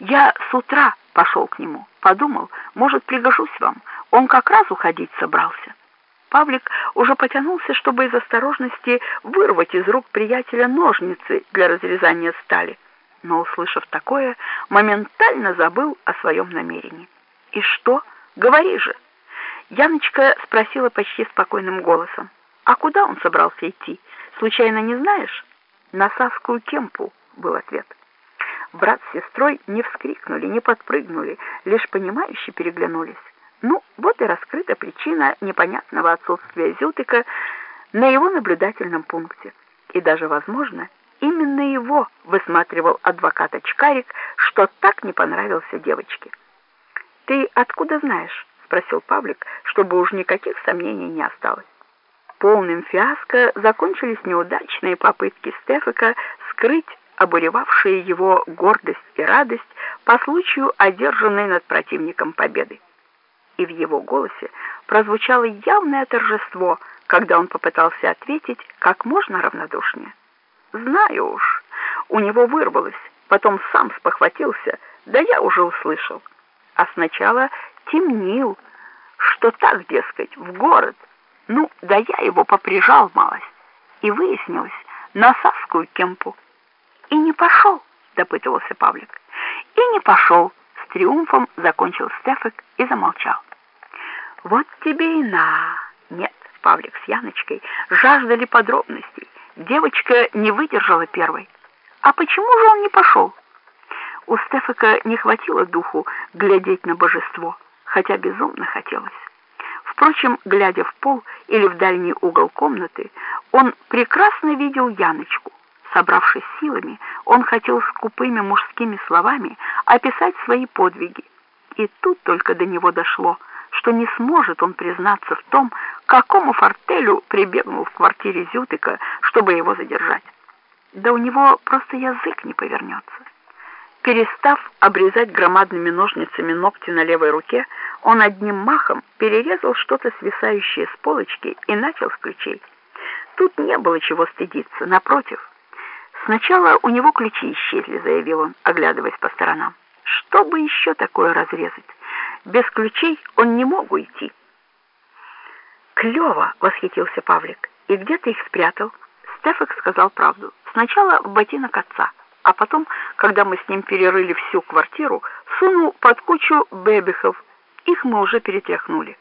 Я с утра пошел к нему, подумал, может, пригожусь вам. Он как раз уходить собрался. Павлик уже потянулся, чтобы из осторожности вырвать из рук приятеля ножницы для разрезания стали, но, услышав такое, моментально забыл о своем намерении. «И что? Говори же!» Яночка спросила почти спокойным голосом. «А куда он собрался идти? Случайно не знаешь?» «На Савскую кемпу», — был ответ. Брат с сестрой не вскрикнули, не подпрыгнули, лишь понимающе переглянулись. Ну, вот и раскрыта причина непонятного отсутствия Зютыка на его наблюдательном пункте. И даже, возможно, именно его высматривал адвокат Очкарик, что так не понравился девочке. «Ты откуда знаешь?» — спросил Павлик, чтобы уж никаких сомнений не осталось. Полным фиаско закончились неудачные попытки Стефика скрыть обуревавшие его гордость и радость по случаю одержанной над противником победы. И в его голосе прозвучало явное торжество, когда он попытался ответить как можно равнодушнее. «Знаю уж, у него вырвалось, потом сам спохватился, да я уже услышал. А сначала темнил, что так, дескать, в город. Ну, да я его поприжал малость, и выяснилось, на Савскую кемпу. «И не пошел», — допытывался Павлик. «И не пошел», — с триумфом закончил Стефик и замолчал. «Вот тебе и на!» Нет, Павлик с Яночкой жаждали подробностей. Девочка не выдержала первой. «А почему же он не пошел?» У Стефика не хватило духу глядеть на божество, хотя безумно хотелось. Впрочем, глядя в пол или в дальний угол комнаты, он прекрасно видел Яночку. Собравшись силами, он хотел скупыми мужскими словами описать свои подвиги. И тут только до него дошло, что не сможет он признаться в том, какому фортелю прибегнул в квартире Зютыка, чтобы его задержать. Да у него просто язык не повернется. Перестав обрезать громадными ножницами ногти на левой руке, он одним махом перерезал что-то свисающее с полочки и начал с ключей. Тут не было чего стыдиться, напротив. Сначала у него ключи исчезли, заявил он, оглядываясь по сторонам. Что бы еще такое разрезать? Без ключей он не мог уйти. «Клево!» — восхитился Павлик. «И где ты их спрятал?» Стефик сказал правду. Сначала в ботинок отца, а потом, когда мы с ним перерыли всю квартиру, сунул под кучу бэбихов. Их мы уже перетряхнули.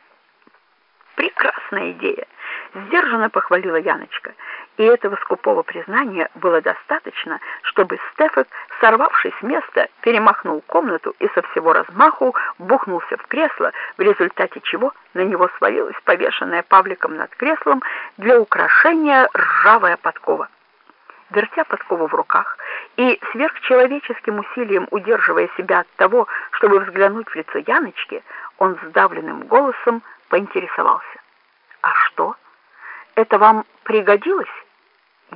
«Прекрасная идея!» — сдержанно похвалила Яночка и этого скупого признания было достаточно, чтобы Стефик, сорвавшись с места, перемахнул комнату и со всего размаху бухнулся в кресло, в результате чего на него свалилась повешенная Павликом над креслом для украшения ржавая подкова. Вертя подкову в руках и сверхчеловеческим усилием удерживая себя от того, чтобы взглянуть в лицо Яночки, он сдавленным голосом поинтересовался. «А что? Это вам пригодилось?»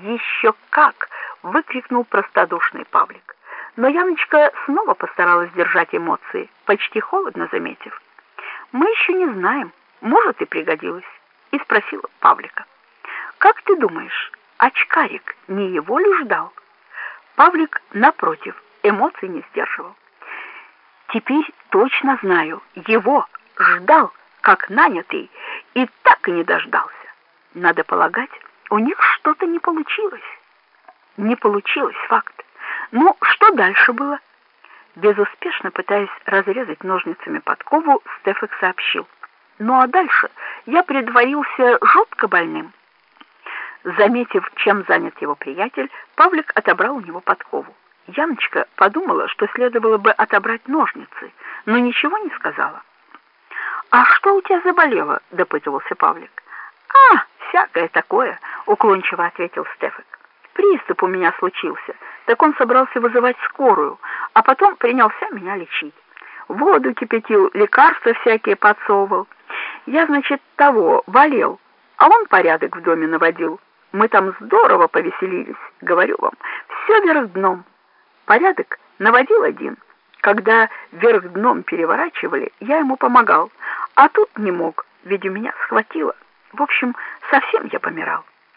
«Еще как!» — выкрикнул простодушный Павлик. Но Яночка снова постаралась держать эмоции, почти холодно заметив. «Мы еще не знаем, может и пригодилось», и спросила Павлика. «Как ты думаешь, очкарик не его ли ждал?» Павлик, напротив, эмоций не сдерживал. «Теперь точно знаю, его ждал, как нанятый, и так и не дождался. Надо полагать, у них что-то не получилось. Не получилось, факт. Ну, что дальше было? Безуспешно пытаясь разрезать ножницами подкову, Стефик сообщил. Ну а дальше я предварился жутко больным. Заметив, чем занят его приятель, Павлик отобрал у него подкову. Яночка подумала, что следовало бы отобрать ножницы, но ничего не сказала. «А что у тебя заболело?» — допытывался Павлик. «А, всякое такое», — уклончиво ответил Стефик. «Приступ у меня случился, так он собрался вызывать скорую, а потом принялся меня лечить. Воду кипятил, лекарства всякие подсовывал. Я, значит, того, болел, а он порядок в доме наводил. Мы там здорово повеселились, говорю вам, все вверх дном. Порядок наводил один. Когда вверх дном переворачивали, я ему помогал, а тут не мог, ведь у меня схватило. В общем, совсем я помирал.